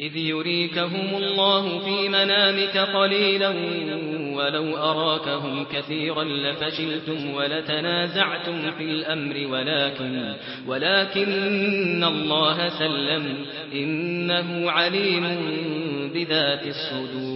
إذ يريكهم الله في منامك قليلا ولو أراكهم كثيرا لفشلتم ولتنازعتم في الأمر ولكن, ولكن الله سلم إنه عليم بذات الصدور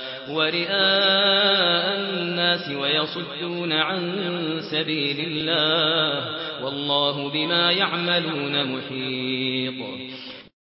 ورئاء الناس ويصدون عن سبيل الله والله بما يعملون محيط.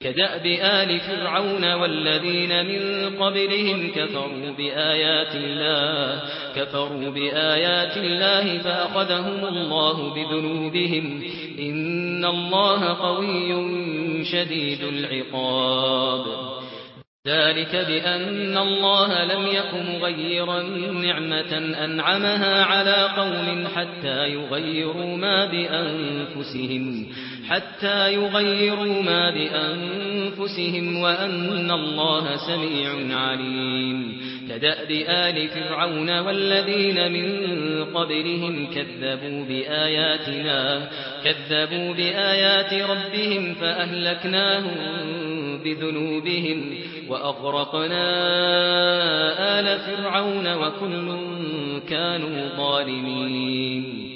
كدأب آل فرعون والذين من قبلهم كفروا بآيات الله كفروا بآيات الله فأخذهم الله بذنوبهم. إن الله قوي شديد العقاب. ذلك بأن الله لم يكن غيرا نعمة أنعمها على قوم حتى يغيروا ما بأنفسهم. حتى يغيروا ما بأنفسهم وأن الله سميع عليم. كدأب آل فرعون والذين من قبلهم كذبوا بآياتنا كذبوا بآيات ربهم فأهلكناهم بذنوبهم وأغرقنا آل فرعون وكل كانوا ظالمين.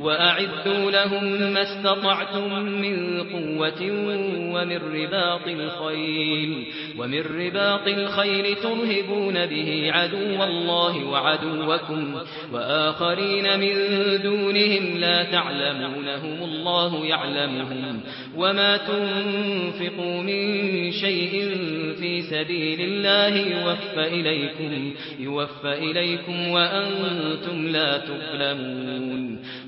وَأَعِدُّوا لَهُم مَّا اسْتَطَعْتُم مِّن قُوَّةٍ وَمِن رِّبَاطِ الْخَيْلِ وَمِن رِّبَاطِ الْخَيْلِ تُرْهِبُونَ بِهِ عَدُوَّ اللَّهِ وَعَدُوَّكُمْ وَآخَرِينَ مِن دُونِهِمْ لَا تَعْلَمُونَهُمُ اللَّهُ يَعْلَمُهُمْ وَمَا تُنفِقُوا مِن شَيْءٍ فِي سَبِيلِ اللَّهِ يُوَفَّ إِلَيْكُمْ يُوَفَّ إِلَيْكُمْ وَأَنتُمْ لَا تُظْلَمُونَ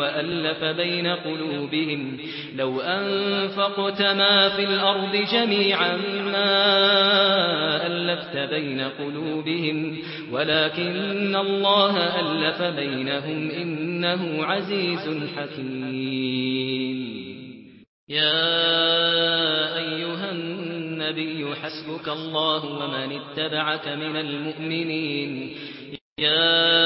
وَأَلَّفَ بَيْنَ قُلُوبِهِمْ لَوْ أَنفَقْتَ مَا فِي الْأَرْضِ جَمِيعًا مَا أَلَّفْتَ بَيْنَ قُلُوبِهِمْ وَلَكِنَّ اللَّهَ أَلَّفَ بَيْنَهُمْ إِنَّهُ عَزِيزٌ حَكِيمٌ. يَا أَيُّهَا النَّبِيُّ حَسْبُكَ اللَّهُ وَمَنِ اتَّبَعَكَ مِنَ الْمُؤْمِنِينَ. يَا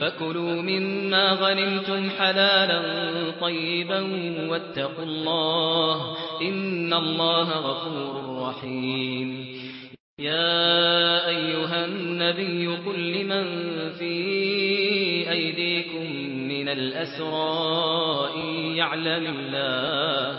فَكُلُوا مِمَّا غَنِمْتُمْ حَلَالًا طَيِّبًا وَاتَّقُوا اللَّهَ إِنَّ اللَّهَ غَفُورٌ رَّحِيمٌ يَا أَيُّهَا النَّبِيُّ قُل لِّمَن فِي أَيْدِيكُم مِّنَ الْأَسْرَىٰ يَعْلَمُ اللَّهُ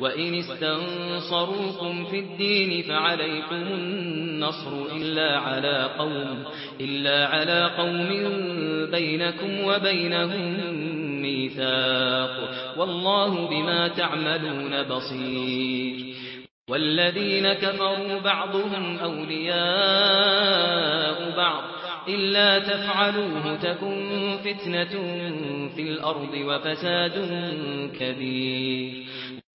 وَإِنِ اسْتَنصَرُوكُمْ فِي الدِّينِ فَعَلَيْكُمُ النَّصْرُ إِلَّا عَلَى قَوْمٍ إِلَّا عَلَى قَوْمٍ بَيْنَكُمْ وَبَيْنَهُم مِّيثَاقٌ وَاللَّهُ بِمَا تَعْمَلُونَ بَصِيرٌ وَالَّذِينَ كَفَرُوا بَعْضُهُمْ أَوْلِيَاءُ بَعْضٍ إِلَّا تَفْعَلُوهُ تَكُنْ فِتْنَةٌ فِي الْأَرْضِ وَفَسَادٌ كَبِيرٌ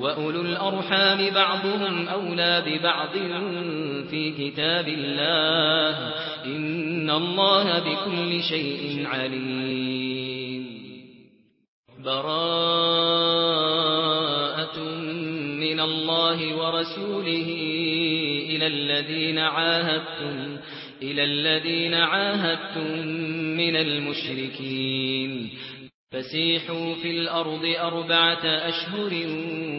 وَأُولُو الْأَرْحَامِ بَعْضُهُمْ أَوْلَى بِبَعْضٍ فِي كِتَابِ اللَّهِ إِنَّ اللَّهَ بِكُلِّ شَيْءٍ عَلِيمٌ. بَرَاءَةٌ مِنَ اللَّهِ وَرَسُولِهِ إِلَى الَّذِينَ عَاهَدتُّمْ إِلَى الَّذِينَ عَاهَدتُّم مِّنَ الْمُشْرِكِينَ فَسِيحُوا فِي الْأَرْضِ أَرْبَعَةَ أَشْهُرٍ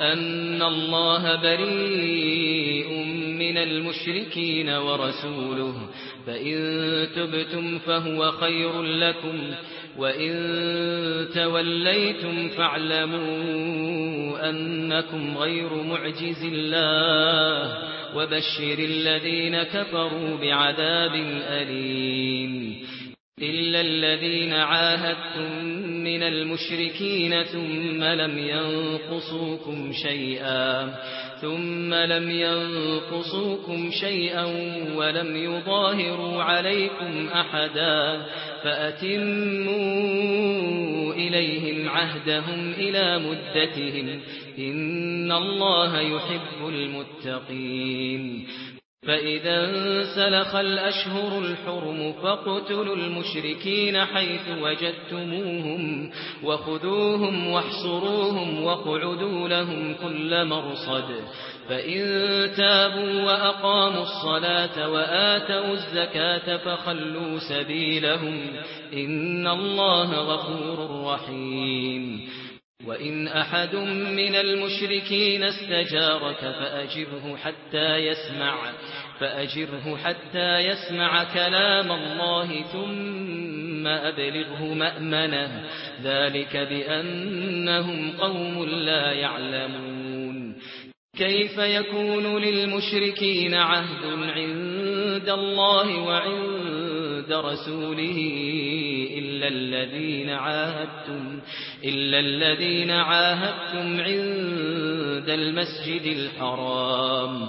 أن الله بريء من المشركين ورسوله. فإن تبتم فهو خير لكم وإن توليتم فاعلموا أنكم غير معجز الله وبشر الذين كفروا بعذاب أليم. إلا الذين عاهدتم من المشركين ثم لم ينقصوكم شيئا ثم لم ينقصوكم شيئا ولم يظاهروا عليكم أحدا فأتموا إليهم عهدهم إلى مدتهم إن الله يحب المتقين فإذا سلخ الأشهر الحرم فاقتلوا المشركين حيث وجدتموهم وخذوهم واحصروهم واقعدوا لهم كل مرصد فإن تابوا وأقاموا الصلاة وآتوا الزكاة فخلوا سبيلهم إن الله غفور رحيم وَإِنْ أَحَدٌ مِنَ الْمُشْرِكِينَ اسْتَجَارَكَ فَأَجِبْهُ حَتَّى يَسْمَعَ فأجره حتى يسمع كلام الله ثم أبلغه مأمنه. ذلك بأنهم قوم لا يعلمون. كيف يكون للمشركين عهد عند الله وعند رسوله إلا الذين عاهدتم إلا الذين عاهدتم عند المسجد الحرام.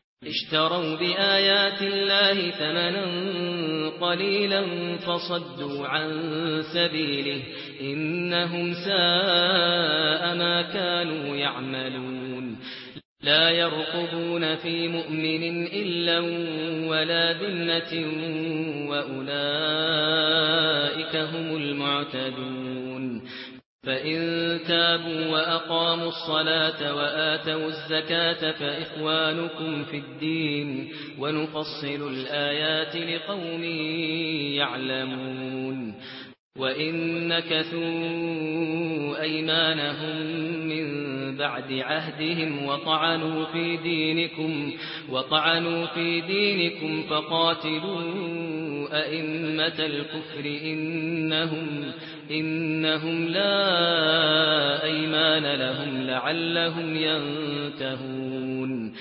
اشتروا بآيات الله ثمنا قليلا فصدوا عن سبيله إنهم ساء ما كانوا يعملون لا يرقبون في مؤمن إلا ولا ذنة وأولئك هم المعتدون فإن تابوا وأقاموا الصلاة وآتوا الزكاة فإخوانكم في الدين ونفصل الآيات لقوم يعلمون وَإِن نَكَثُوا أَيْمَانَهُمْ مِنْ بَعْدِ عَهْدِهِمْ وَطَعَنُوا فِي دِينِكُمْ وَطَعَنُوا فِي دِينِكُمْ فَقَاتِلُوا أَئِمَّةَ الْكُفْرِ إِنَّهُمْ إنهم لا أيمان لهم لعلهم ينتهون.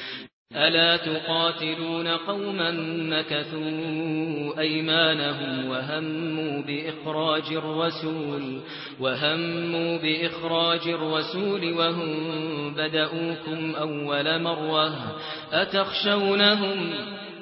ألا تقاتلون قوما نكثوا أيمانهم وهموا بإخراج الرسول وهموا بإخراج الرسول وهم بدأوكم أول مرة. أتخشونهم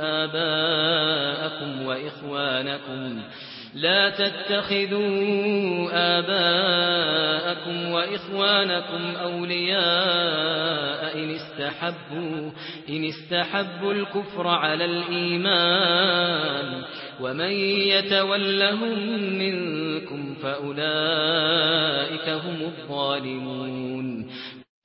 آباءكم وإخوانكم لا تتخذوا آباءكم وإخوانكم أولياء إن استحبوا, إن استحبوا الكفر على الإيمان ومن يتولهم منكم فأولئك هم الظالمون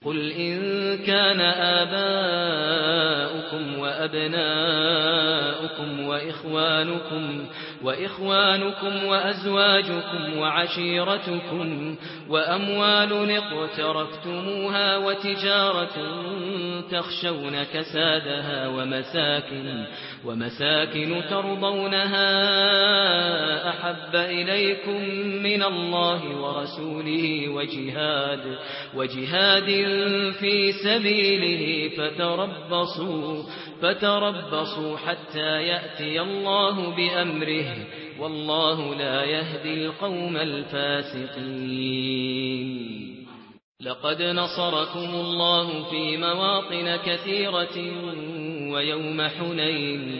قل إن كان آباؤكم وأبناؤكم وآباؤكم وإخوانكم وإخوانكم وأزواجكم وعشيرتكم وأموال اقترفتموها وتجارة تخشون كسادها ومساكن ومساكن ترضونها أحب إليكم من الله ورسوله وجهاد وجهاد في سبيله فتربصوا فتربصوا حتى يأتي الله بأمره والله لا يهدي القوم الفاسقين. لقد نصركم الله في مواطن كثيرة ويوم حنين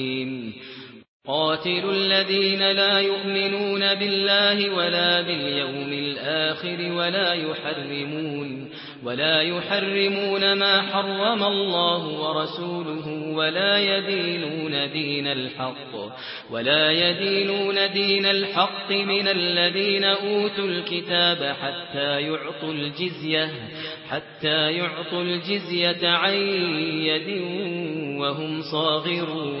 قاتلوا الذين لا يؤمنون بالله ولا باليوم الآخر ولا يحرمون ولا يحرمون ما حرم الله ورسوله ولا يدينون دين الحق ولا يدينون دين الحق من الذين أوتوا الكتاب حتى يعطوا الجزية حتى يعطوا الجزية عن يد وهم صاغرون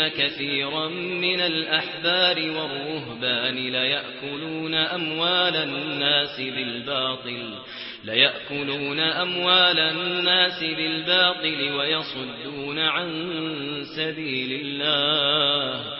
إن كثيرا من الأحبار والرهبان ليأكلون أموال الناس بالباطل ليأكلون أموال الناس بالباطل ويصدون عن سبيل الله.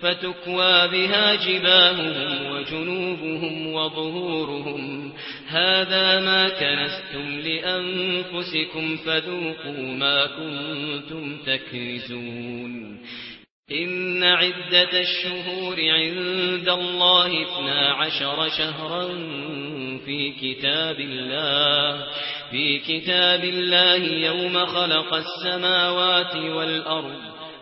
فتكوى بها جباههم وجنوبهم وظهورهم. هذا ما كنستم لأنفسكم فذوقوا ما كنتم تكنزون. إن عدة الشهور عند الله اثنا عشر شهرا في كتاب الله. في كتاب الله يوم خلق السماوات والأرض.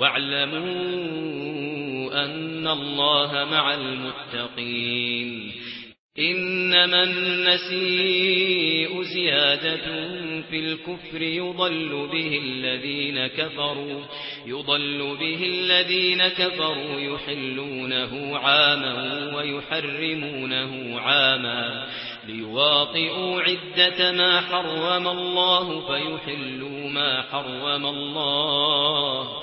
واعلموا أن الله مع المتقين. إنما النسيء زيادة في الكفر يضل به الذين كفروا يضل به الذين كفروا يحلونه عاما ويحرمونه عاما ليواطئوا عدة ما حرم الله فيحلوا ما حرم الله.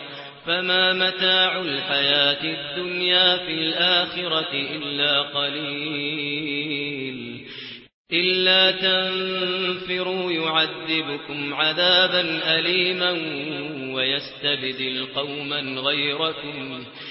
فما متاع الحياة الدنيا في الآخرة إلا قليل. إلا تنفروا يعذبكم عذابا أليما ويستبدل قوما غيركم. ويستبدل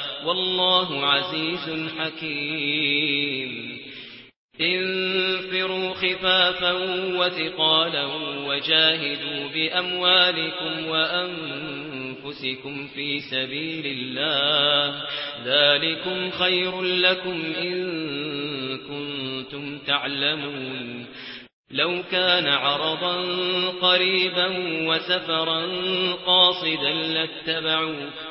والله عزيز حكيم. انفروا خفافا وثقالا وجاهدوا بأموالكم وأنفسكم في سبيل الله. ذلكم خير لكم إن كنتم تعلمون. لو كان عرضا قريبا وسفرا قاصدا لاتبعوك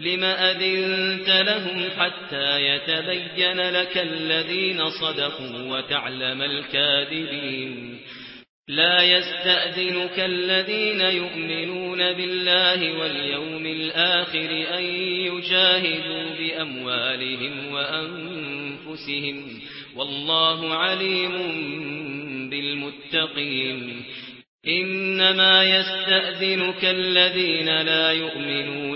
لما أذنت لهم حتى يتبين لك الذين صدقوا وتعلم الكاذبين لا يستأذنك الذين يؤمنون بالله واليوم الآخر أن يجاهدوا بأموالهم وأنفسهم والله عليم بالمتقين إنما يستأذنك الذين لا يؤمنون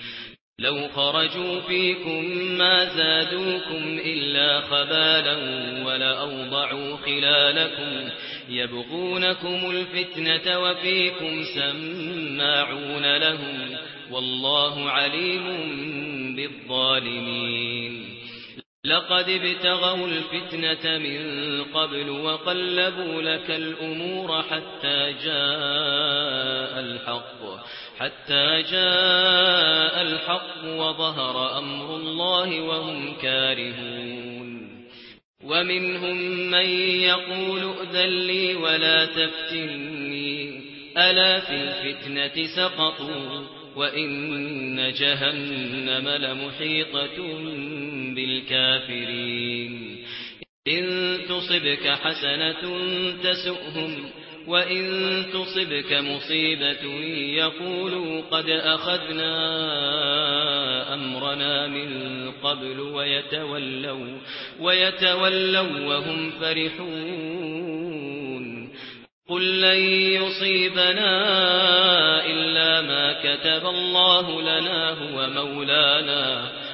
لو خرجوا فيكم ما زادوكم إلا خبالا ولا أوضعوا خلالكم يبغونكم الفتنة وفيكم سماعون لهم والله عليم بالظالمين لقد ابتغوا الفتنة من قبل وقلبوا لك الأمور حتى جاء الحق حتى جاء الحق وظهر أمر الله وهم كارهون. ومنهم من يقول أذن لي ولا تفتني ألا في الفتنة سقطوا وإن جهنم لمحيطة الكافرين إن تصبك حسنة تسؤهم وإن تصبك مصيبة يقولوا قد أخذنا أمرنا من قبل ويتولوا, ويتولوا وهم فرحون. قل لن يصيبنا إلا ما كتب الله لنا هو مولانا.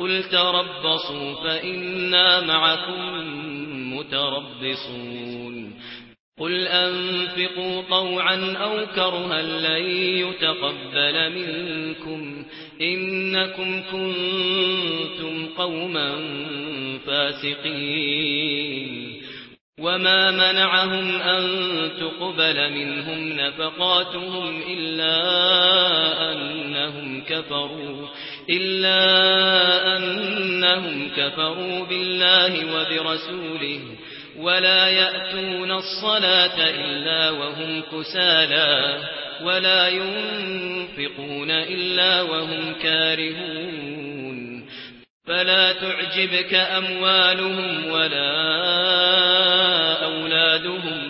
قل تربصوا فإنا معكم متربصون. قل أنفقوا طوعا أو كرها لن يتقبل منكم. إنكم كنتم قوما فاسقين. وما منعهم أن تقبل منهم نفقاتهم إلا أنهم كفروا. إلا أنهم كفروا بالله وبرسوله ولا يأتون الصلاة إلا وهم كسالا ولا ينفقون إلا وهم كارهون فلا تعجبك أموالهم ولا أولادهم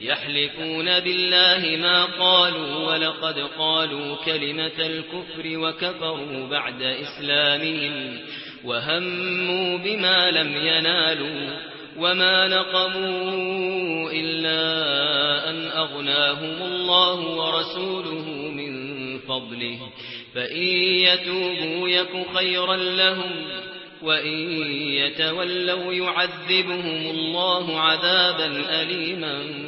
يحلفون بالله ما قالوا ولقد قالوا كلمة الكفر وكفروا بعد إسلامهم وهموا بما لم ينالوا وما نقموا إلا أن أغناهم الله ورسوله من فضله فإن يتوبوا يك خيرا لهم وإن يتولوا يعذبهم الله عذابا أليما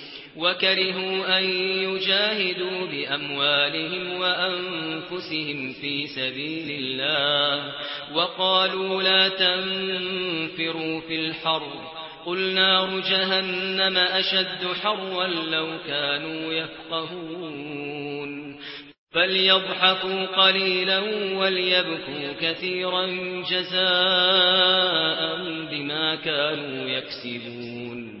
وكرهوا أن يجاهدوا بأموالهم وأنفسهم في سبيل الله وقالوا لا تنفروا في الحر قل نار جهنم أشد حروا لو كانوا يفقهون فليضحكوا قليلا وليبكوا كثيرا جزاء بما كانوا يكسبون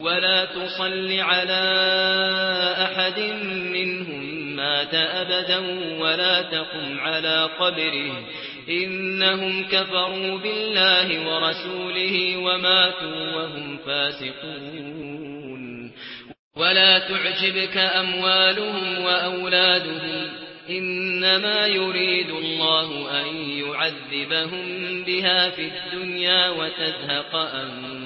ولا تصل على أحد منهم مات أبدا ولا تقم على قبره. إنهم كفروا بالله ورسوله وماتوا وهم فاسقون. ولا تعجبك أموالهم وأولادهم. إنما يريد الله أن يعذبهم بها في الدنيا وتزهق أنفسهم.